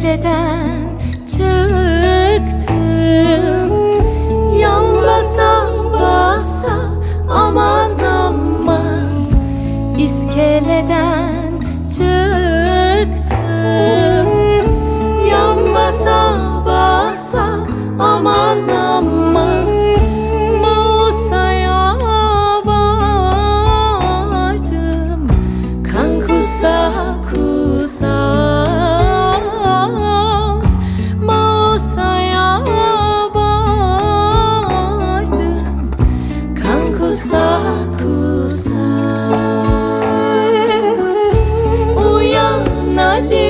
İskeleden çıktım Hallelujah.